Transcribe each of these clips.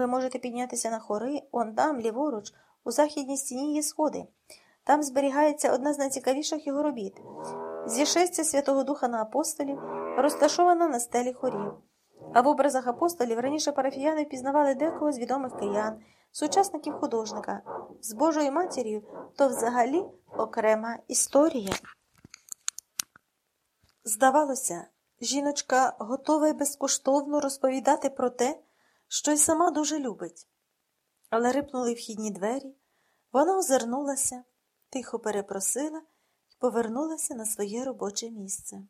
Ви можете піднятися на хори, он там, ліворуч, у західній стіні є сходи. Там зберігається одна з найцікавіших його робіт. Зішестя Святого Духа на апостолів, розташована на стелі хорів. А в образах апостолів раніше парафіяни впізнавали декого з відомих киян, сучасників художника. З Божою матір'ю то взагалі окрема історія. Здавалося, жіночка готова й безкоштовно розповідати про те, що й сама дуже любить. Але рипнули вхідні двері, вона озирнулася, тихо перепросила і повернулася на своє робоче місце.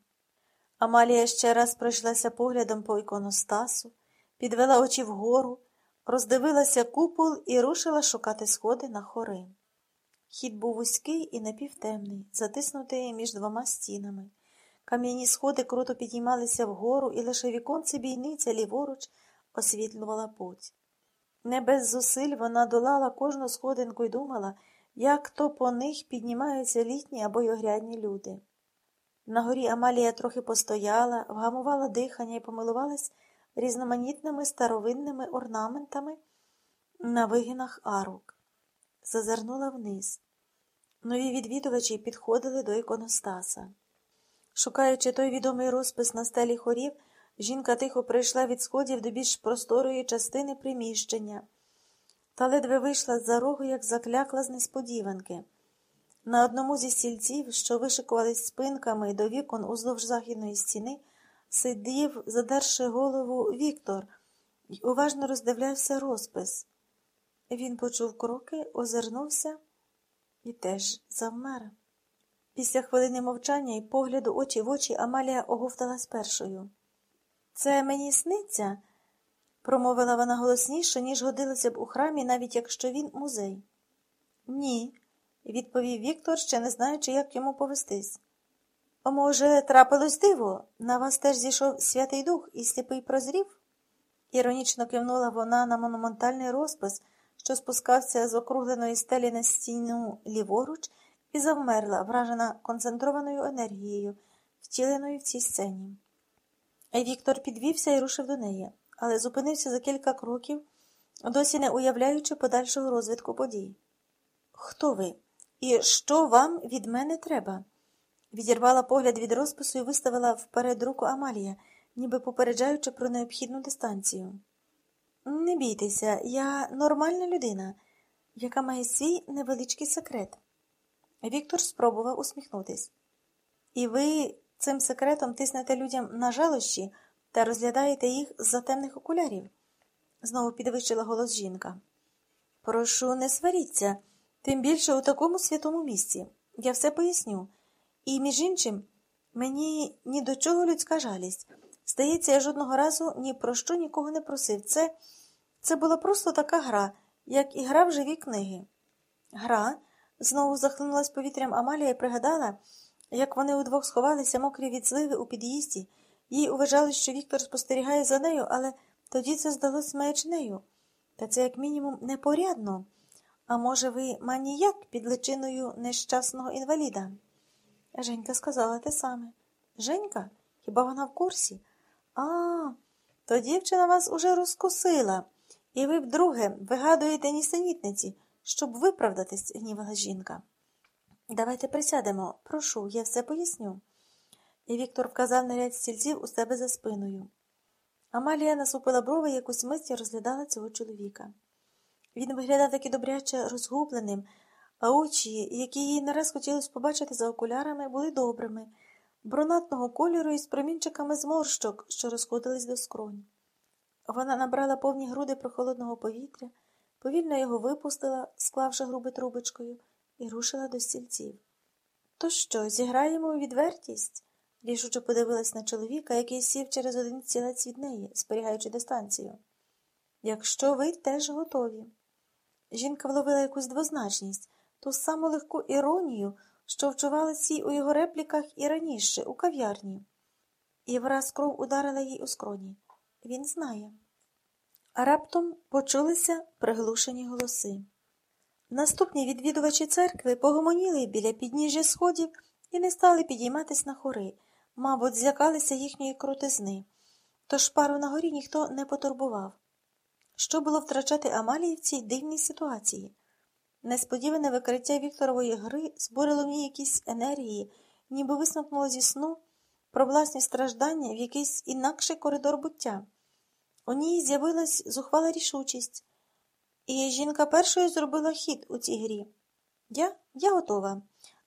Амалія ще раз пройшлася поглядом по іконостасу, підвела очі вгору, роздивилася купол і рушила шукати сходи на хори. Хід був вузький і напівтемний, затиснутий між двома стінами. Кам'яні сходи круто підіймалися вгору, і лише віконце бійниця ліворуч освітлювала путь. Не без зусиль вона долала кожну сходинку і думала, як то по них піднімаються літні або й люди. На горі Амалія трохи постояла, вгамувала дихання і помилувалась різноманітними старовинними орнаментами на вигинах арук. Зазирнула вниз. Нові відвідувачі підходили до іконостаса. Шукаючи той відомий розпис на стелі хорів, жінка тихо прийшла від сходів до більш просторої частини приміщення, та ледве вийшла з за рогу, як заклякла з несподіванки. На одному зі стільців, що вишикувались спинками до вікон уздовж західної стіни, сидів, задерши голову, Віктор і уважно роздивлявся розпис. Він почув кроки, озирнувся і теж завмер. Після хвилини мовчання і погляду очі в очі Амалія оговталась першою. Це мені сниться, промовила вона голосніше, ніж годилося б у храмі, навіть якщо він музей. Ні, відповів Віктор, ще не знаючи, як йому повестись. О, може, трапилось диво? На вас теж зійшов Святий Дух і сліпий прозрів? Іронічно кивнула вона на монументальний розпис, що спускався з округленої стелі на стіну ліворуч і завмерла, вражена концентрованою енергією, втіленою в цій сцені. Віктор підвівся і рушив до неї, але зупинився за кілька кроків, досі не уявляючи подальшого розвитку подій. Хто ви? І що вам від мене треба? Відірвала погляд від розпису і виставила вперед руку Амалія, ніби попереджаючи про необхідну дистанцію. Не бійтеся, я нормальна людина, яка має свій невеличкий секрет. Віктор спробував усміхнутись. І ви цим секретом тиснете людям на жалощі та розглядаєте їх з-за темних окулярів? знову підвищила голос жінка. Прошу, не сваріться, тим більше у такому святому місці. Я все поясню. І, між іншим, мені ні до чого людська жалість. Здається, я жодного разу ні про що нікого не просив. Це це була просто така гра, як і гра в живі книги. Гра знову захлинулась повітрям Амалія і пригадала, як вони удвох сховалися мокрі від зливи у під'їзді, їй уважали, що Віктор спостерігає за нею, але тоді це здалось маячнею. Та це, як мінімум, непорядно. А може, ви маніяк під личиною нещасного інваліда? Женька сказала те саме. Женька? Хіба вона в курсі? А, то дівчина вас уже розкусила, і ви вдруге вигадуєте нісенітниці, щоб виправдатись, гнівала жінка. Давайте присядемо, прошу, я все поясню. І Віктор вказав на ряд стільців у себе за спиною. Амалія насупила брови якусь мить і розглядала цього чоловіка. Він виглядав таки добряче розгубленим, а очі, які їй нараз хотілося побачити за окулярами, були добрими, бронатного кольору із промінчиками зморщок, що розходились до скронь. Вона набрала повні груди прохолодного повітря, повільно його випустила, склавши груби трубочкою, і рушила до стільців. То що, зіграємо у відвертість? рішуче подивилась на чоловіка, який сів через один стілець від неї, зберігаючи дистанцію. Якщо ви теж готові. Жінка вловила якусь двозначність, ту саму легку іронію, що вчувалася їй у його репліках і раніше, у кав'ярні. І враз кров ударила їй у скроні. Він знає. А раптом почулися приглушені голоси. Наступні відвідувачі церкви погомоніли біля підніжжя сходів і не стали підійматись на хори, мабуть, злякалися їхньої крутизни, тож пару на горі ніхто не потурбував. що було втрачати Амалії в цій дивній ситуації. Несподіване викриття Вікторової гри зборило в ній якісь енергії, ніби висмикнуло зі сну про власні страждання в якийсь інакший коридор буття. У ній з'явилась зухвала рішучість, і жінка першою зробила хід у цій грі. Я, я готова.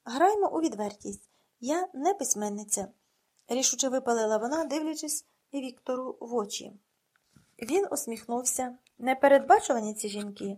Граймо у відвертість. Я не письменниця, рішуче випалила вона, дивлячись Віктору в очі. Він усміхнувся. Непередбачувані ці жінки.